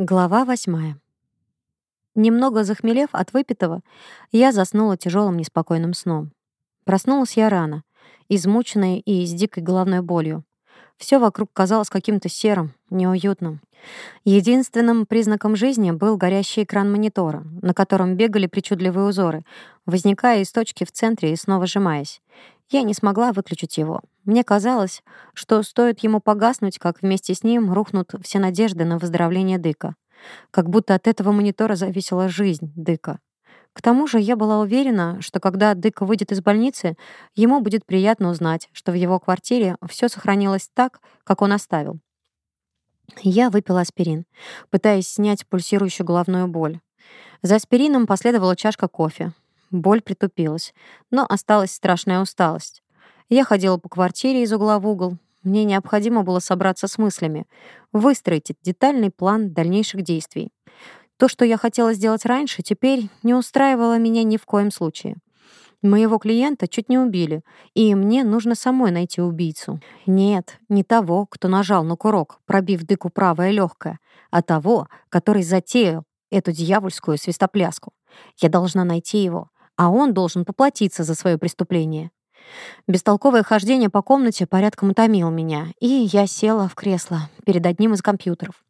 Глава восьмая. Немного захмелев от выпитого, я заснула тяжелым неспокойным сном. Проснулась я рано, измученная и с дикой головной болью. Все вокруг казалось каким-то серым, неуютным. Единственным признаком жизни был горящий экран монитора, на котором бегали причудливые узоры, возникая из точки в центре и снова сжимаясь. Я не смогла выключить его. Мне казалось, что стоит ему погаснуть, как вместе с ним рухнут все надежды на выздоровление Дыка. Как будто от этого монитора зависела жизнь Дыка. К тому же я была уверена, что когда Дыка выйдет из больницы, ему будет приятно узнать, что в его квартире все сохранилось так, как он оставил. Я выпила аспирин, пытаясь снять пульсирующую головную боль. За аспирином последовала чашка кофе. Боль притупилась, но осталась страшная усталость. Я ходила по квартире из угла в угол. Мне необходимо было собраться с мыслями, выстроить детальный план дальнейших действий. То, что я хотела сделать раньше, теперь не устраивало меня ни в коем случае. Моего клиента чуть не убили, и мне нужно самой найти убийцу. Нет, не того, кто нажал на курок, пробив дыку правое легкое, а того, который затеял эту дьявольскую свистопляску. Я должна найти его, а он должен поплатиться за свое преступление. Бестолковое хождение по комнате порядком утомило меня, и я села в кресло перед одним из компьютеров.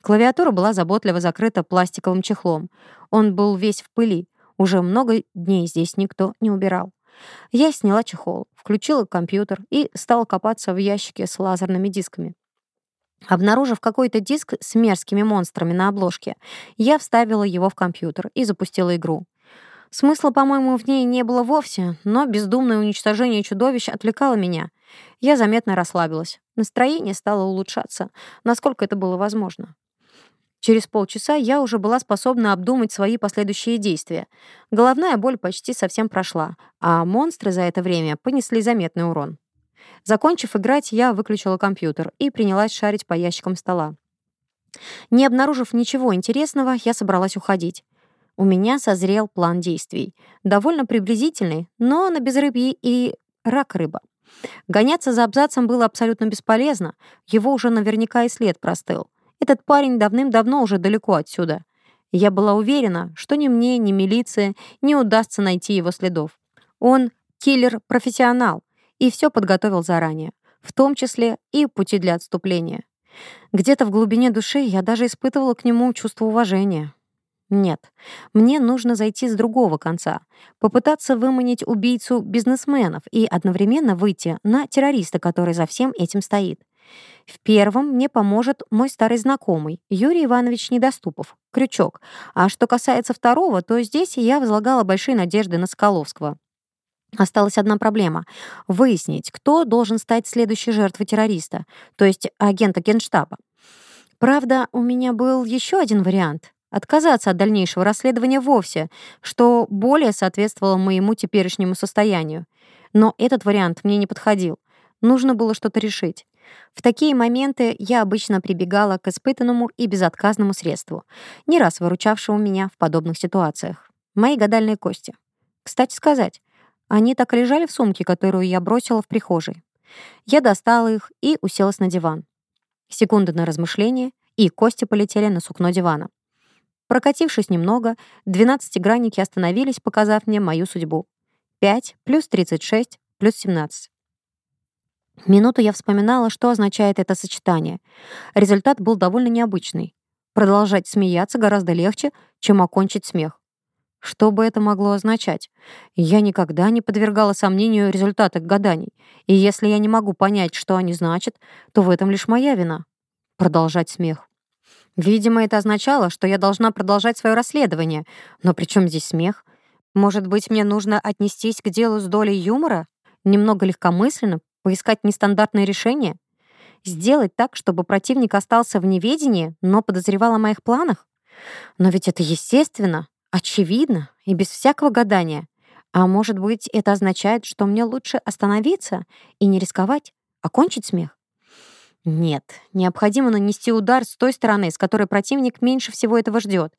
Клавиатура была заботливо закрыта пластиковым чехлом. Он был весь в пыли. Уже много дней здесь никто не убирал. Я сняла чехол, включила компьютер и стала копаться в ящике с лазерными дисками. Обнаружив какой-то диск с мерзкими монстрами на обложке, я вставила его в компьютер и запустила игру. Смысла, по-моему, в ней не было вовсе, но бездумное уничтожение чудовищ отвлекало меня. Я заметно расслабилась. Настроение стало улучшаться, насколько это было возможно. Через полчаса я уже была способна обдумать свои последующие действия. Головная боль почти совсем прошла, а монстры за это время понесли заметный урон. Закончив играть, я выключила компьютер и принялась шарить по ящикам стола. Не обнаружив ничего интересного, я собралась уходить. У меня созрел план действий, довольно приблизительный, но на безрыбье и рак рыба. Гоняться за абзацем было абсолютно бесполезно, его уже наверняка и след простыл. Этот парень давным-давно уже далеко отсюда. Я была уверена, что ни мне, ни милиции не удастся найти его следов. Он киллер-профессионал и все подготовил заранее, в том числе и пути для отступления. Где-то в глубине души я даже испытывала к нему чувство уважения. Нет, мне нужно зайти с другого конца, попытаться выманить убийцу бизнесменов и одновременно выйти на террориста, который за всем этим стоит. В первом мне поможет мой старый знакомый, Юрий Иванович Недоступов, Крючок. А что касается второго, то здесь я возлагала большие надежды на Соколовского. Осталась одна проблема — выяснить, кто должен стать следующей жертвой террориста, то есть агента Генштаба. Правда, у меня был еще один вариант — отказаться от дальнейшего расследования вовсе, что более соответствовало моему теперешнему состоянию. Но этот вариант мне не подходил. Нужно было что-то решить. В такие моменты я обычно прибегала к испытанному и безотказному средству, не раз выручавшему меня в подобных ситуациях. Мои гадальные кости. Кстати сказать, они так лежали в сумке, которую я бросила в прихожей. Я достала их и уселась на диван. Секунды на размышление, и кости полетели на сукно дивана. Прокатившись немного, 12-гранники остановились, показав мне мою судьбу. 5 плюс 36 плюс 17. Минуту я вспоминала, что означает это сочетание. Результат был довольно необычный. Продолжать смеяться гораздо легче, чем окончить смех. Что бы это могло означать? Я никогда не подвергала сомнению результаты гаданий, и если я не могу понять, что они значат, то в этом лишь моя вина. Продолжать смех. Видимо, это означало, что я должна продолжать свое расследование. Но при чем здесь смех? Может быть, мне нужно отнестись к делу с долей юмора? Немного легкомысленно? Поискать нестандартные решения? Сделать так, чтобы противник остался в неведении, но подозревал о моих планах? Но ведь это естественно, очевидно и без всякого гадания. А может быть, это означает, что мне лучше остановиться и не рисковать, а окончить смех? Нет, необходимо нанести удар с той стороны, с которой противник меньше всего этого ждет.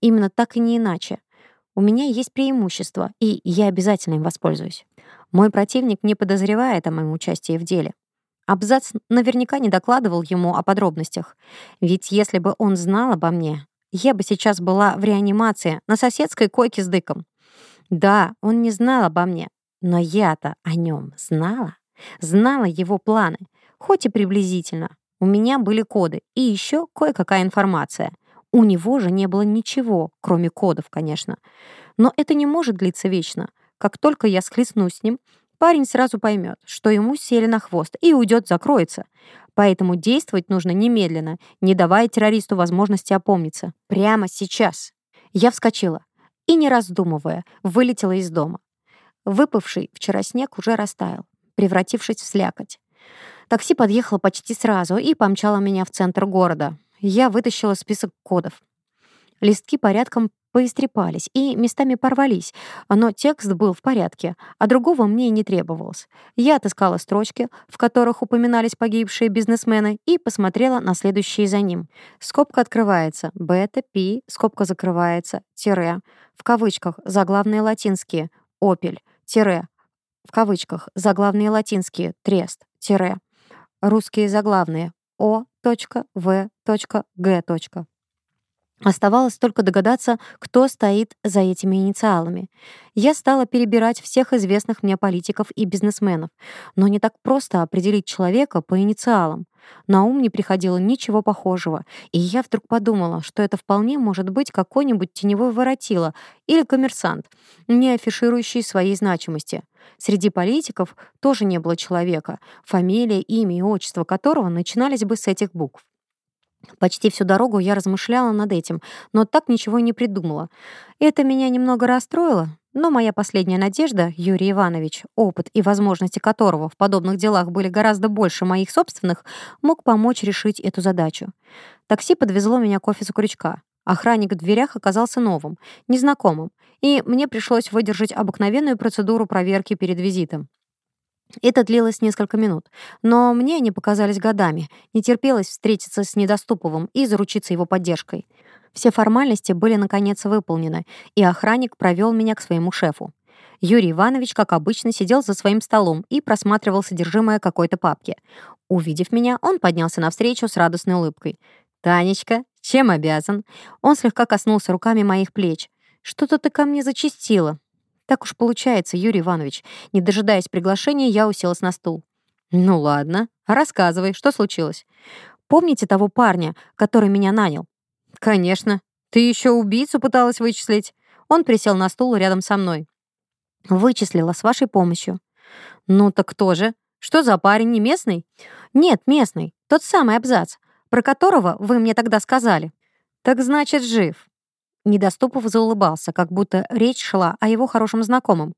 Именно так и не иначе. У меня есть преимущество, и я обязательно им воспользуюсь. Мой противник не подозревает о моем участии в деле. Абзац наверняка не докладывал ему о подробностях. Ведь если бы он знал обо мне, я бы сейчас была в реанимации на соседской койке с дыком. Да, он не знал обо мне, но я-то о нем знала. Знала его планы хоть и приблизительно. У меня были коды и еще кое-какая информация. У него же не было ничего, кроме кодов, конечно. Но это не может длиться вечно. Как только я схлестну с ним, парень сразу поймет, что ему сели на хвост и уйдет, закроется. Поэтому действовать нужно немедленно, не давая террористу возможности опомниться. Прямо сейчас. Я вскочила и, не раздумывая, вылетела из дома. Выпавший вчера снег уже растаял, превратившись в слякоть. Такси подъехало почти сразу и помчало меня в центр города. Я вытащила список кодов. Листки порядком поистрепались и местами порвались, но текст был в порядке, а другого мне и не требовалось. Я отыскала строчки, в которых упоминались погибшие бизнесмены, и посмотрела на следующие за ним. Скобка открывается, бета, пи, скобка закрывается, тире, в кавычках, заглавные латинские, опель, тире, в кавычках, заглавные латинские, трест, тире русские заглавные. О.в.г Оставалось только догадаться, кто стоит за этими инициалами. Я стала перебирать всех известных мне политиков и бизнесменов, но не так просто определить человека по инициалам. На ум не приходило ничего похожего, и я вдруг подумала, что это вполне может быть какой-нибудь теневой воротило или коммерсант, не афиширующий своей значимости. Среди политиков тоже не было человека, фамилия, имя и отчество которого начинались бы с этих букв. Почти всю дорогу я размышляла над этим, но так ничего и не придумала. Это меня немного расстроило, но моя последняя надежда, Юрий Иванович, опыт и возможности которого в подобных делах были гораздо больше моих собственных, мог помочь решить эту задачу. Такси подвезло меня к офису Крючка. Охранник в дверях оказался новым, незнакомым, и мне пришлось выдержать обыкновенную процедуру проверки перед визитом. Это длилось несколько минут, но мне они показались годами, не терпелось встретиться с недоступовым и заручиться его поддержкой. Все формальности были, наконец, выполнены, и охранник провел меня к своему шефу. Юрий Иванович, как обычно, сидел за своим столом и просматривал содержимое какой-то папки. Увидев меня, он поднялся навстречу с радостной улыбкой. «Танечка, чем обязан?» Он слегка коснулся руками моих плеч. «Что-то ты ко мне зачистила. Так уж получается, Юрий Иванович. Не дожидаясь приглашения, я уселась на стул. Ну ладно, рассказывай, что случилось. Помните того парня, который меня нанял? Конечно. Ты еще убийцу пыталась вычислить? Он присел на стул рядом со мной. Вычислила с вашей помощью. Ну так кто же? Что за парень, не местный? Нет, местный. Тот самый абзац, про которого вы мне тогда сказали. Так значит, жив. Недоступов заулыбался, как будто речь шла о его хорошем знакомом.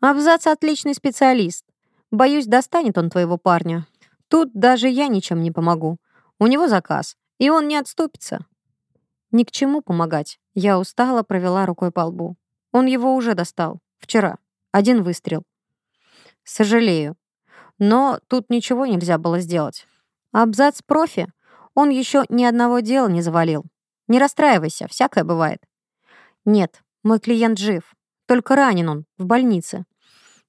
«Абзац — отличный специалист. Боюсь, достанет он твоего парня. Тут даже я ничем не помогу. У него заказ, и он не отступится». «Ни к чему помогать». Я устала, провела рукой по лбу. Он его уже достал. Вчера. Один выстрел. «Сожалею. Но тут ничего нельзя было сделать. Абзац профи. Он еще ни одного дела не завалил. Не расстраивайся, всякое бывает». «Нет, мой клиент жив. Только ранен он, в больнице».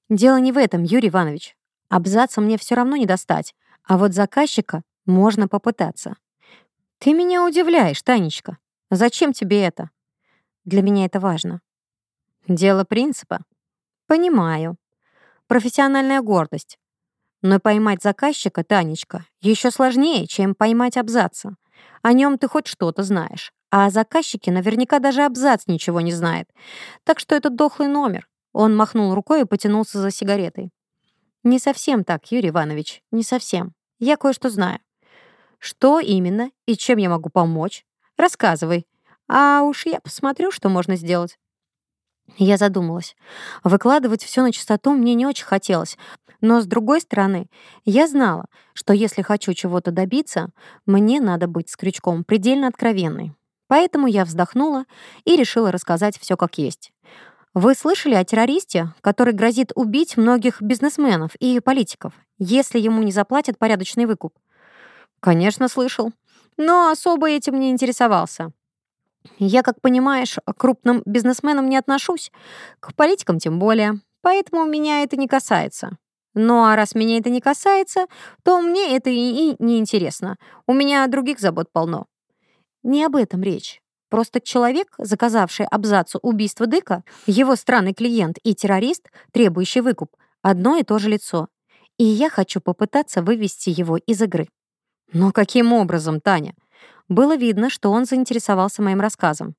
«Дело не в этом, Юрий Иванович. Абзаца мне все равно не достать, а вот заказчика можно попытаться». «Ты меня удивляешь, Танечка. Зачем тебе это?» «Для меня это важно». «Дело принципа». «Понимаю. Профессиональная гордость. Но поймать заказчика, Танечка, еще сложнее, чем поймать абзаца. О нем ты хоть что-то знаешь. А о заказчике наверняка даже абзац ничего не знает. Так что это дохлый номер. Он махнул рукой и потянулся за сигаретой. Не совсем так, Юрий Иванович, не совсем. Я кое-что знаю. Что именно и чем я могу помочь? Рассказывай. А уж я посмотрю, что можно сделать. Я задумалась. Выкладывать все на чистоту мне не очень хотелось. Но, с другой стороны, я знала, что если хочу чего-то добиться, мне надо быть с крючком предельно откровенной. Поэтому я вздохнула и решила рассказать все как есть. Вы слышали о террористе, который грозит убить многих бизнесменов и политиков, если ему не заплатят порядочный выкуп? Конечно, слышал. Но особо этим не интересовался. Я, как понимаешь, к крупным бизнесменам не отношусь, к политикам тем более, поэтому меня это не касается. Ну а раз меня это не касается, то мне это и, и не интересно. У меня других забот полно. Не об этом речь. Просто человек, заказавший абзацу убийства Дыка, его странный клиент и террорист, требующий выкуп, одно и то же лицо. И я хочу попытаться вывести его из игры. Но каким образом, Таня? Было видно, что он заинтересовался моим рассказом.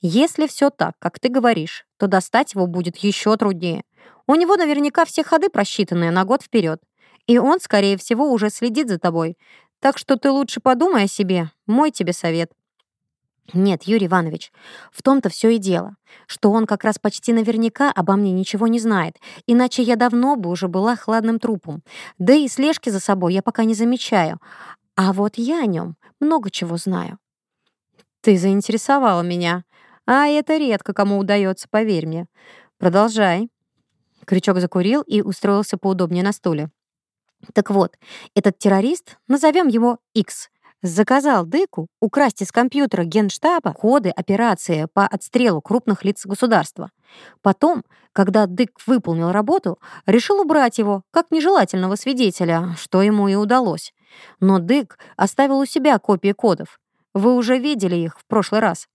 «Если все так, как ты говоришь, то достать его будет еще труднее. У него наверняка все ходы просчитаны на год вперед. И он, скорее всего, уже следит за тобой. Так что ты лучше подумай о себе. Мой тебе совет». Нет, Юрий Иванович, в том-то все и дело, что он как раз почти наверняка обо мне ничего не знает, иначе я давно бы уже была хладным трупом. Да и слежки за собой я пока не замечаю. А вот я о нем много чего знаю. Ты заинтересовала меня. А это редко кому удается, поверь мне. Продолжай. Крючок закурил и устроился поудобнее на стуле. Так вот, этот террорист, назовем его X, заказал Дыку украсть из компьютера Генштаба ходы операции по отстрелу крупных лиц государства. Потом, когда Дык выполнил работу, решил убрать его как нежелательного свидетеля, что ему и удалось. Но Дык оставил у себя копии кодов. Вы уже видели их в прошлый раз.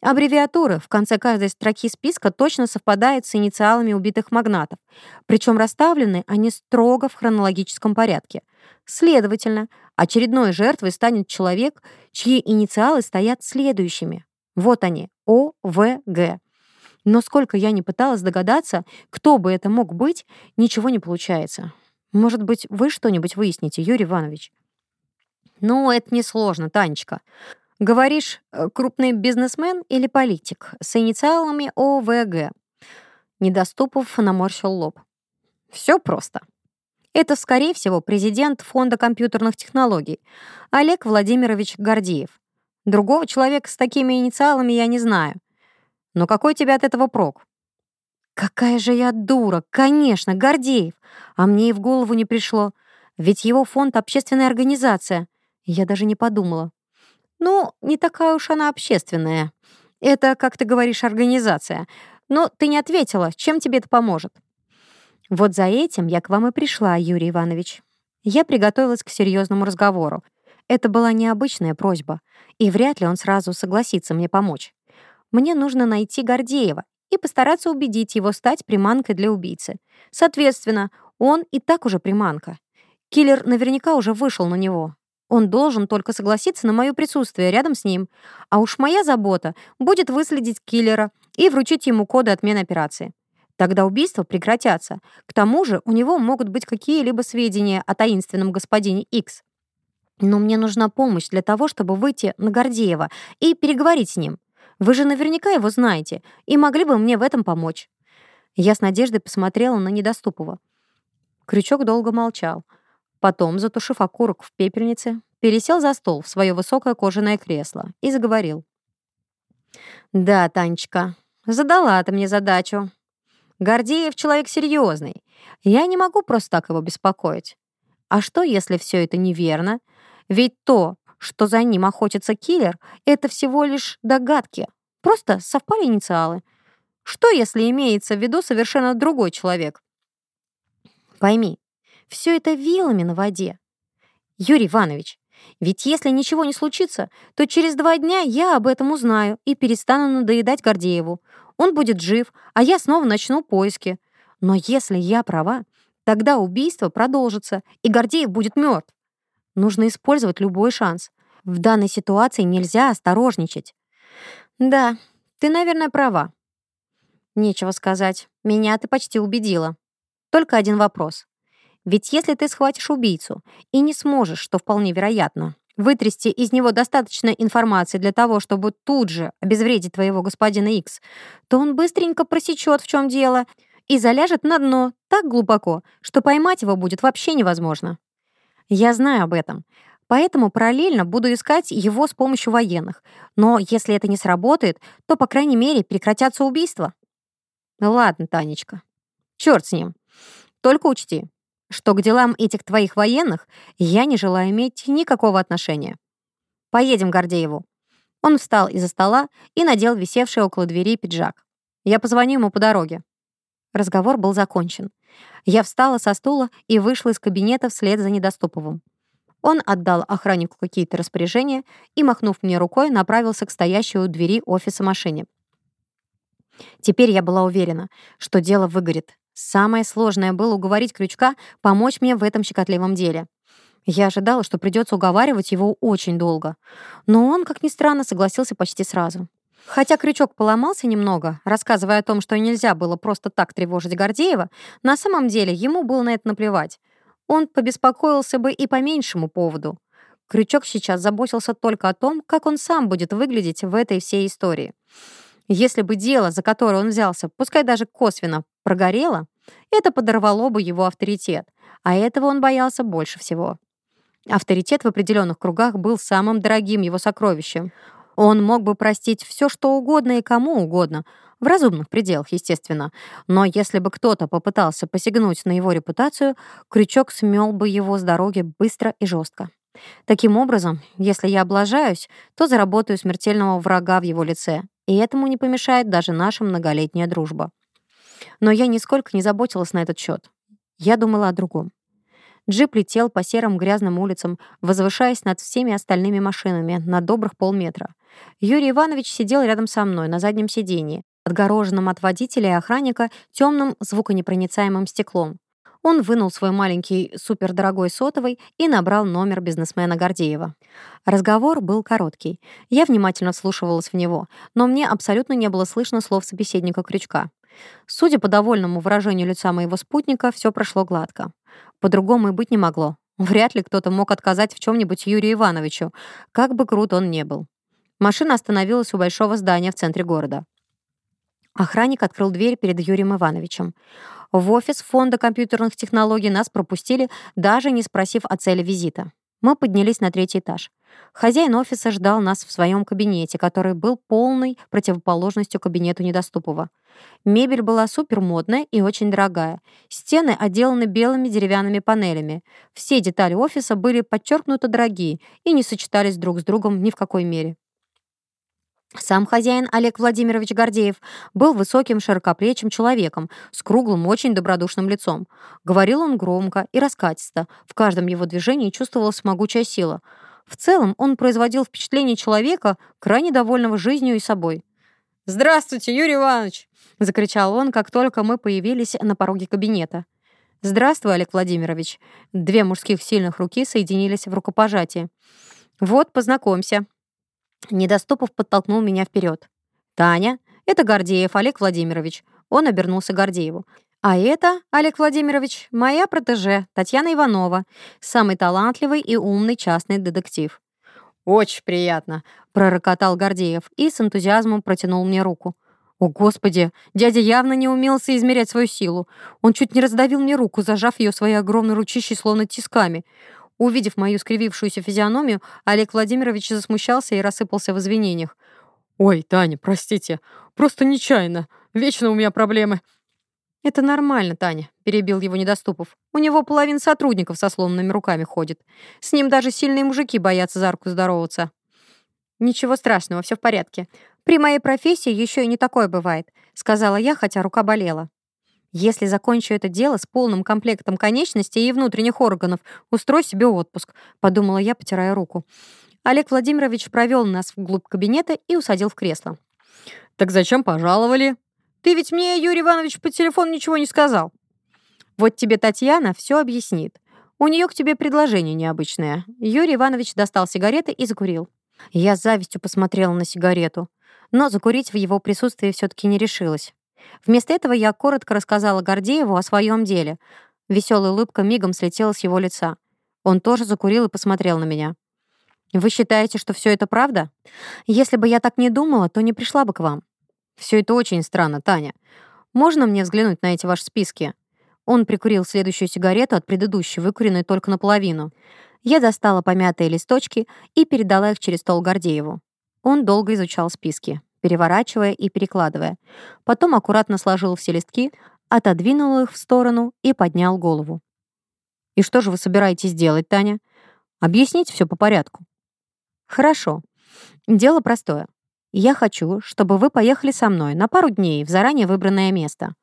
Аббревиатура в конце каждой строки списка точно совпадает с инициалами убитых магнатов, причем расставлены они строго в хронологическом порядке. Следовательно, очередной жертвой станет человек, чьи инициалы стоят следующими. Вот они, ОВГ. Но сколько я не пыталась догадаться, кто бы это мог быть, ничего не получается. Может быть, вы что-нибудь выясните, Юрий Иванович? Ну, это несложно, Танечка. Говоришь, э, крупный бизнесмен или политик с инициалами ОВГ? Недоступов наморщил лоб. Все просто. Это, скорее всего, президент Фонда компьютерных технологий Олег Владимирович Гордеев. Другого человека с такими инициалами я не знаю. Но какой тебе от этого прок? Какая же я дура! Конечно, Гордеев! А мне и в голову не пришло. Ведь его фонд — общественная организация — я даже не подумала. Ну, не такая уж она общественная. Это, как ты говоришь, организация. Но ты не ответила, чем тебе это поможет. Вот за этим я к вам и пришла, Юрий Иванович. Я приготовилась к серьезному разговору. Это была необычная просьба, и вряд ли он сразу согласится мне помочь. Мне нужно найти Гордеева и постараться убедить его стать приманкой для убийцы. Соответственно, он и так уже приманка. Киллер наверняка уже вышел на него, он должен только согласиться на мое присутствие рядом с ним. А уж моя забота будет выследить киллера и вручить ему коды отмены операции. Тогда убийства прекратятся. К тому же у него могут быть какие-либо сведения о таинственном господине X. Но мне нужна помощь для того, чтобы выйти на Гордеева и переговорить с ним. Вы же наверняка его знаете и могли бы мне в этом помочь». Я с надеждой посмотрела на недоступого. Крючок долго молчал — Потом, затушив окурок в пепельнице, пересел за стол в свое высокое кожаное кресло и заговорил. «Да, Танечка, задала ты мне задачу. Гордеев человек серьезный. Я не могу просто так его беспокоить. А что, если все это неверно? Ведь то, что за ним охотится киллер, это всего лишь догадки. Просто совпали инициалы. Что, если имеется в виду совершенно другой человек? Пойми, все это вилами на воде. Юрий Иванович, ведь если ничего не случится, то через два дня я об этом узнаю и перестану надоедать Гордееву. Он будет жив, а я снова начну поиски. Но если я права, тогда убийство продолжится, и Гордеев будет мертв. Нужно использовать любой шанс. В данной ситуации нельзя осторожничать. Да, ты, наверное, права. Нечего сказать. Меня ты почти убедила. Только один вопрос. Ведь если ты схватишь убийцу и не сможешь, что вполне вероятно, вытрясти из него достаточно информации для того, чтобы тут же обезвредить твоего господина X, то он быстренько просечет, в чем дело, и заляжет на дно так глубоко, что поймать его будет вообще невозможно. Я знаю об этом. Поэтому параллельно буду искать его с помощью военных. Но если это не сработает, то, по крайней мере, прекратятся убийства. Ладно, Танечка. Черт с ним. Только учти, что к делам этих твоих военных я не желаю иметь никакого отношения. Поедем к Гордееву». Он встал из-за стола и надел висевший около двери пиджак. «Я позвоню ему по дороге». Разговор был закончен. Я встала со стула и вышла из кабинета вслед за Недоступовым. Он отдал охраннику какие-то распоряжения и, махнув мне рукой, направился к стоящей у двери офиса машине. Теперь я была уверена, что дело выгорит. Самое сложное было уговорить Крючка помочь мне в этом щекотливом деле. Я ожидала, что придется уговаривать его очень долго. Но он, как ни странно, согласился почти сразу. Хотя крючок поломался немного, рассказывая о том, что нельзя было просто так тревожить Гордеева, на самом деле ему было на это наплевать. Он побеспокоился бы и по меньшему поводу. Крючок сейчас заботился только о том, как он сам будет выглядеть в этой всей истории. Если бы дело, за которое он взялся, пускай даже косвенно, прогорело. Это подорвало бы его авторитет, а этого он боялся больше всего. Авторитет в определенных кругах был самым дорогим его сокровищем. Он мог бы простить все, что угодно и кому угодно, в разумных пределах, естественно. Но если бы кто-то попытался посягнуть на его репутацию, крючок смел бы его с дороги быстро и жестко. Таким образом, если я облажаюсь, то заработаю смертельного врага в его лице, и этому не помешает даже наша многолетняя дружба. Но я нисколько не заботилась на этот счет. Я думала о другом. Джип летел по серым грязным улицам, возвышаясь над всеми остальными машинами на добрых полметра. Юрий Иванович сидел рядом со мной на заднем сидении, отгороженном от водителя и охранника темным звуконепроницаемым стеклом. Он вынул свой маленький супердорогой сотовый и набрал номер бизнесмена Гордеева. Разговор был короткий. Я внимательно вслушивалась в него, но мне абсолютно не было слышно слов собеседника Крючка. Судя по довольному выражению лица моего спутника, все прошло гладко. По-другому и быть не могло. Вряд ли кто-то мог отказать в чем-нибудь Юрию Ивановичу, как бы крут он не был. Машина остановилась у большого здания в центре города. Охранник открыл дверь перед Юрием Ивановичем. В офис фонда компьютерных технологий нас пропустили, даже не спросив о цели визита. Мы поднялись на третий этаж. Хозяин офиса ждал нас в своем кабинете, который был полной противоположностью кабинету недоступного. Мебель была супермодная и очень дорогая. Стены отделаны белыми деревянными панелями. Все детали офиса были подчеркнуто дорогие и не сочетались друг с другом ни в какой мере. Сам хозяин Олег Владимирович Гордеев был высоким, широкоплечим человеком с круглым, очень добродушным лицом. Говорил он громко и раскатисто, в каждом его движении чувствовалась могучая сила. В целом он производил впечатление человека, крайне довольного жизнью и собой. «Здравствуйте, Юрий Иванович!» — закричал он, как только мы появились на пороге кабинета. «Здравствуй, Олег Владимирович!» Две мужских сильных руки соединились в рукопожатии. «Вот, познакомься!» Недоступов подтолкнул меня вперед. «Таня, это Гордеев Олег Владимирович». Он обернулся Гордееву. «А это, Олег Владимирович, моя протеже, Татьяна Иванова, самый талантливый и умный частный детектив». «Очень приятно», — пророкотал Гордеев и с энтузиазмом протянул мне руку. О, Господи! Дядя явно не умелся измерять свою силу. Он чуть не раздавил мне руку, зажав ее своей огромной ручищей, словно тисками. Увидев мою скривившуюся физиономию, Олег Владимирович засмущался и рассыпался в извинениях. «Ой, Таня, простите, просто нечаянно. Вечно у меня проблемы». «Это нормально, Таня», — перебил его Недоступов. «У него половина сотрудников со сломанными руками ходит. С ним даже сильные мужики боятся за руку здороваться». «Ничего страшного, все в порядке. При моей профессии еще и не такое бывает», — сказала я, хотя рука болела. Если закончу это дело с полным комплектом конечностей и внутренних органов, устрой себе отпуск», — подумала я, потирая руку. Олег Владимирович провел нас вглубь кабинета и усадил в кресло. «Так зачем пожаловали? Ты ведь мне, Юрий Иванович, по телефону ничего не сказал». «Вот тебе Татьяна все объяснит. У нее к тебе предложение необычное». Юрий Иванович достал сигареты и закурил. Я с завистью посмотрела на сигарету, но закурить в его присутствии все-таки не решилась. Вместо этого я коротко рассказала Гордееву о своем деле. Веселая улыбка мигом слетела с его лица. Он тоже закурил и посмотрел на меня. «Вы считаете, что все это правда? Если бы я так не думала, то не пришла бы к вам». «Все это очень странно, Таня. Можно мне взглянуть на эти ваши списки?» Он прикурил следующую сигарету от предыдущей, выкуренной только наполовину. Я достала помятые листочки и передала их через стол Гордееву. Он долго изучал списки переворачивая и перекладывая. Потом аккуратно сложил все листки, отодвинул их в сторону и поднял голову. «И что же вы собираетесь делать, Таня? Объяснить все по порядку». «Хорошо. Дело простое. Я хочу, чтобы вы поехали со мной на пару дней в заранее выбранное место».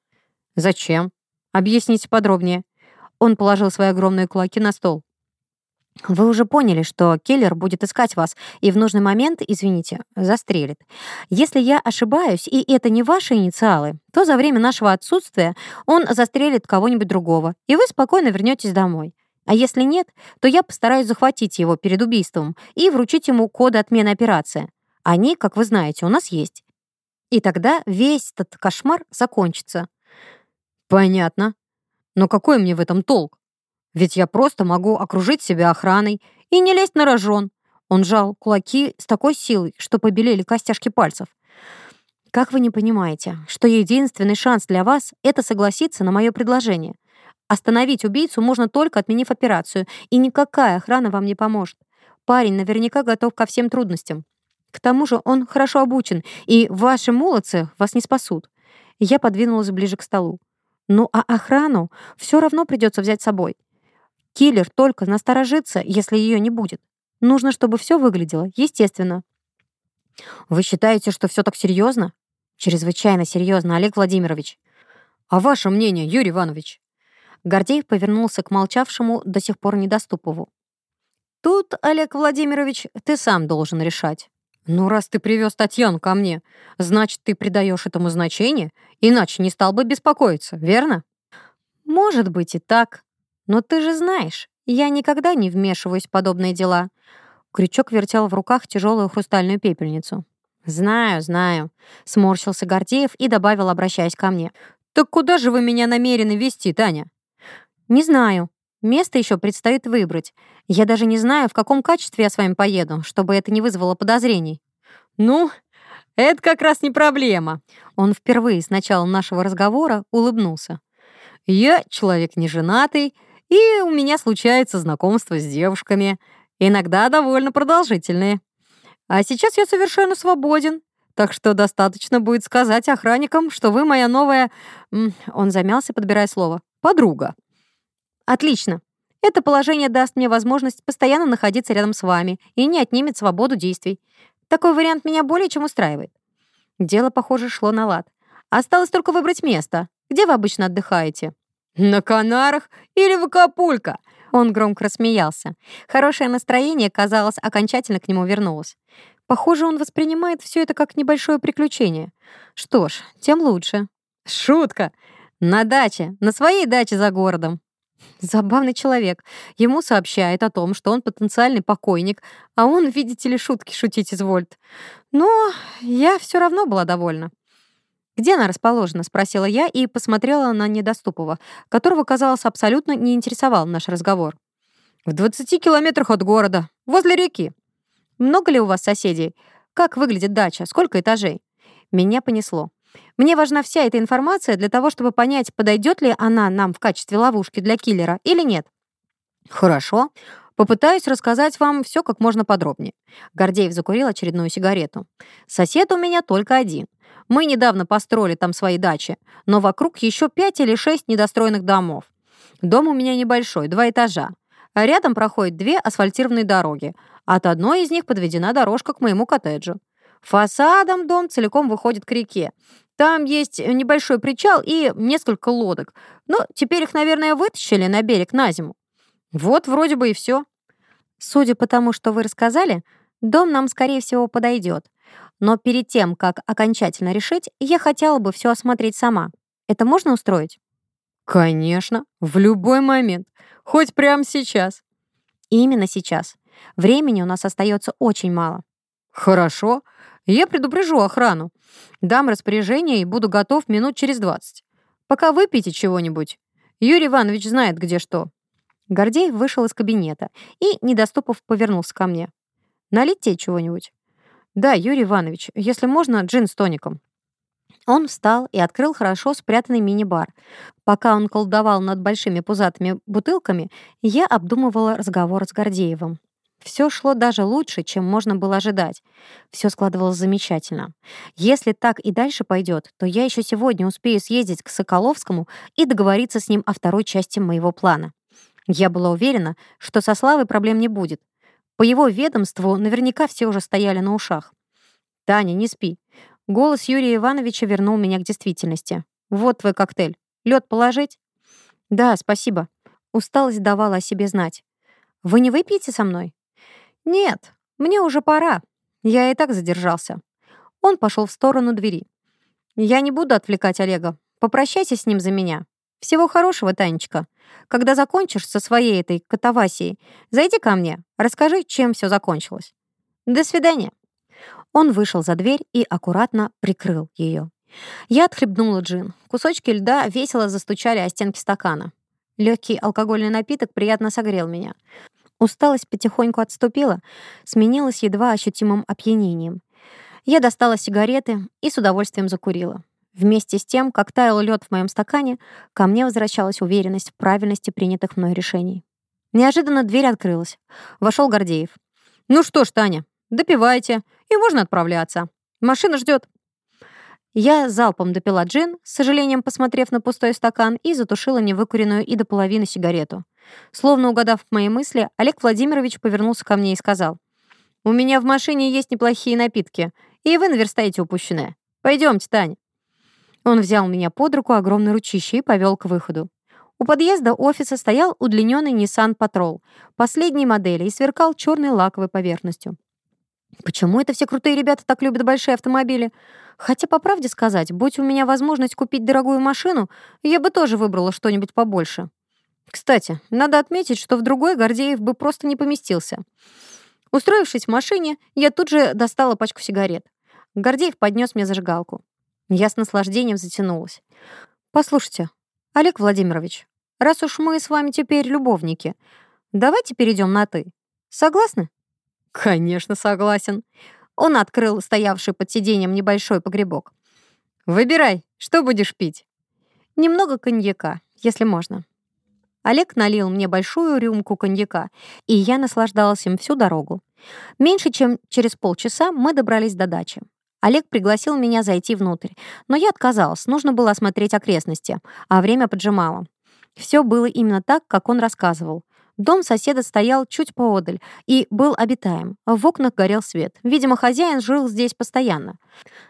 «Зачем?» «Объясните подробнее». Он положил свои огромные кулаки на стол вы уже поняли, что Келлер будет искать вас и в нужный момент, извините, застрелит. Если я ошибаюсь, и это не ваши инициалы, то за время нашего отсутствия он застрелит кого-нибудь другого, и вы спокойно вернетесь домой. А если нет, то я постараюсь захватить его перед убийством и вручить ему коды отмены операции. Они, как вы знаете, у нас есть. И тогда весь этот кошмар закончится. Понятно. Но какой мне в этом толк? Ведь я просто могу окружить себя охраной и не лезть на рожон. Он жал кулаки с такой силой, что побелели костяшки пальцев. Как вы не понимаете, что единственный шанс для вас — это согласиться на мое предложение? Остановить убийцу можно только отменив операцию, и никакая охрана вам не поможет. Парень наверняка готов ко всем трудностям. К тому же он хорошо обучен, и ваши молодцы вас не спасут. Я подвинулась ближе к столу. Ну а охрану все равно придется взять с собой. Киллер только насторожится, если ее не будет. Нужно, чтобы все выглядело естественно. Вы считаете, что все так серьезно? Чрезвычайно серьезно, Олег Владимирович. А ваше мнение, Юрий Иванович? Гордеев повернулся к молчавшему, до сих пор недоступову. Тут, Олег Владимирович, ты сам должен решать. «Ну, раз ты привез Татьяну ко мне, значит, ты придаешь этому значение, иначе не стал бы беспокоиться, верно?» «Может быть и так», но ты же знаешь, я никогда не вмешиваюсь в подобные дела». Крючок вертел в руках тяжелую хрустальную пепельницу. «Знаю, знаю», — сморщился Гордеев и добавил, обращаясь ко мне. «Так куда же вы меня намерены вести, Таня?» «Не знаю. Место еще предстоит выбрать. Я даже не знаю, в каком качестве я с вами поеду, чтобы это не вызвало подозрений». «Ну, это как раз не проблема». Он впервые с начала нашего разговора улыбнулся. «Я человек неженатый, и у меня случается знакомство с девушками, иногда довольно продолжительные. А сейчас я совершенно свободен, так что достаточно будет сказать охранникам, что вы моя новая...» Он замялся, подбирая слово. «Подруга». «Отлично. Это положение даст мне возможность постоянно находиться рядом с вами и не отнимет свободу действий. Такой вариант меня более чем устраивает». Дело, похоже, шло на лад. «Осталось только выбрать место. Где вы обычно отдыхаете?» «На Канарах или в Капулька. Он громко рассмеялся. Хорошее настроение, казалось, окончательно к нему вернулось. Похоже, он воспринимает все это как небольшое приключение. Что ж, тем лучше. Шутка! На даче, на своей даче за городом. Забавный человек. Ему сообщает о том, что он потенциальный покойник, а он, видите ли, шутки шутить изволит. Но я все равно была довольна. «Где она расположена?» — спросила я и посмотрела на недоступного, которого, казалось, абсолютно не интересовал наш разговор. «В 20 километрах от города, возле реки». «Много ли у вас соседей? Как выглядит дача? Сколько этажей?» Меня понесло. Мне важна вся эта информация для того, чтобы понять, подойдет ли она нам в качестве ловушки для киллера или нет. «Хорошо. Попытаюсь рассказать вам все как можно подробнее». Гордеев закурил очередную сигарету. «Сосед у меня только один — мы недавно построили там свои дачи, но вокруг еще пять или шесть недостроенных домов. Дом у меня небольшой, два этажа. Рядом проходят две асфальтированные дороги. От одной из них подведена дорожка к моему коттеджу. Фасадом дом целиком выходит к реке. Там есть небольшой причал и несколько лодок. Но теперь их, наверное, вытащили на берег на зиму. Вот вроде бы и все. Судя по тому, что вы рассказали, дом нам, скорее всего, подойдет. Но перед тем, как окончательно решить, я хотела бы все осмотреть сама. Это можно устроить? Конечно, в любой момент. Хоть прямо сейчас. Именно сейчас. Времени у нас остается очень мало. Хорошо. Я предупрежу охрану. Дам распоряжение и буду готов минут через 20. Пока выпейте чего-нибудь. Юрий Иванович знает, где что. Гордей вышел из кабинета и, недоступов, повернулся ко мне. Налить тебе чего-нибудь? «Да, Юрий Иванович, если можно, джин с тоником». Он встал и открыл хорошо спрятанный мини-бар. Пока он колдовал над большими пузатыми бутылками, я обдумывала разговор с Гордеевым. Все шло даже лучше, чем можно было ожидать. Все складывалось замечательно. Если так и дальше пойдет, то я еще сегодня успею съездить к Соколовскому и договориться с ним о второй части моего плана. Я была уверена, что со Славой проблем не будет, по его ведомству наверняка все уже стояли на ушах. «Таня, не спи. Голос Юрия Ивановича вернул меня к действительности. «Вот твой коктейль. Лед положить?» «Да, спасибо». Усталость давала о себе знать. «Вы не выпьете со мной?» «Нет, мне уже пора. Я и так задержался». Он пошел в сторону двери. «Я не буду отвлекать Олега. Попрощайся с ним за меня. Всего хорошего, Танечка. Когда закончишь со своей этой катавасией, зайди ко мне, расскажи, чем все закончилось. До свидания». Он вышел за дверь и аккуратно прикрыл ее. Я отхлебнула джин. Кусочки льда весело застучали о стенки стакана. Легкий алкогольный напиток приятно согрел меня. Усталость потихоньку отступила, сменилась едва ощутимым опьянением. Я достала сигареты и с удовольствием закурила. Вместе с тем, как таял лед в моем стакане, ко мне возвращалась уверенность в правильности принятых мной решений. Неожиданно дверь открылась. Вошел Гордеев. «Ну что ж, Таня, допивайте, и можно отправляться. Машина ждет». Я залпом допила джин, с сожалением посмотрев на пустой стакан, и затушила невыкуренную и до половины сигарету. Словно угадав мои мысли, Олег Владимирович повернулся ко мне и сказал, «У меня в машине есть неплохие напитки, и вы наверстаете упущенное. Пойдемте, Таня. Он взял меня под руку огромной ручищей и повел к выходу. У подъезда офиса стоял удлиненный Nissan Patrol последней модели и сверкал черной лаковой поверхностью. Почему это все крутые ребята так любят большие автомобили? Хотя, по правде сказать, будь у меня возможность купить дорогую машину, я бы тоже выбрала что-нибудь побольше. Кстати, надо отметить, что в другой Гордеев бы просто не поместился. Устроившись в машине, я тут же достала пачку сигарет. Гордеев поднес мне зажигалку. Я с наслаждением затянулась. «Послушайте, Олег Владимирович, раз уж мы с вами теперь любовники, давайте перейдем на «ты». Согласны?» «Конечно, согласен». Он открыл стоявший под сиденьем небольшой погребок. «Выбирай, что будешь пить?» «Немного коньяка, если можно». Олег налил мне большую рюмку коньяка, и я наслаждалась им всю дорогу. Меньше чем через полчаса мы добрались до дачи. Олег пригласил меня зайти внутрь, но я отказалась, нужно было осмотреть окрестности, а время поджимало. Все было именно так, как он рассказывал. Дом соседа стоял чуть поодаль и был обитаем. В окнах горел свет. Видимо, хозяин жил здесь постоянно.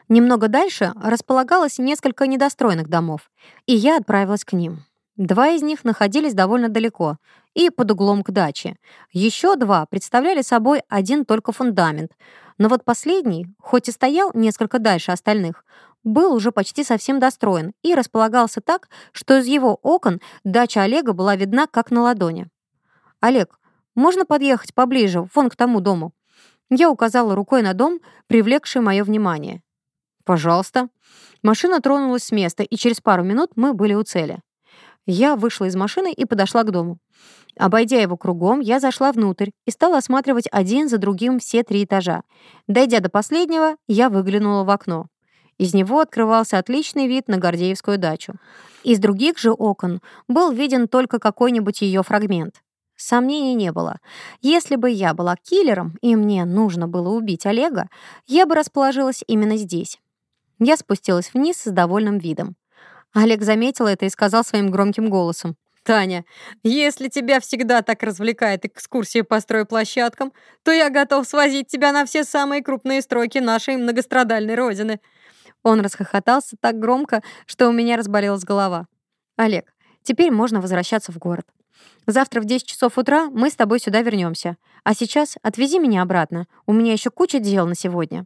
Немного дальше располагалось несколько недостроенных домов, и я отправилась к ним. Два из них находились довольно далеко и под углом к даче. Еще два представляли собой один только фундамент. Но вот последний, хоть и стоял несколько дальше остальных, был уже почти совсем достроен и располагался так, что из его окон дача Олега была видна как на ладони. «Олег, можно подъехать поближе, вон к тому дому?» Я указала рукой на дом, привлекший мое внимание. «Пожалуйста». Машина тронулась с места, и через пару минут мы были у цели. Я вышла из машины и подошла к дому. Обойдя его кругом, я зашла внутрь и стала осматривать один за другим все три этажа. Дойдя до последнего, я выглянула в окно. Из него открывался отличный вид на Гордеевскую дачу. Из других же окон был виден только какой-нибудь ее фрагмент. Сомнений не было. Если бы я была киллером, и мне нужно было убить Олега, я бы расположилась именно здесь. Я спустилась вниз с довольным видом. Олег заметил это и сказал своим громким голосом. «Таня, если тебя всегда так развлекает экскурсия по стройплощадкам, то я готов свозить тебя на все самые крупные стройки нашей многострадальной родины». Он расхохотался так громко, что у меня разболелась голова. «Олег, теперь можно возвращаться в город. Завтра в 10 часов утра мы с тобой сюда вернемся. А сейчас отвези меня обратно. У меня еще куча дел на сегодня».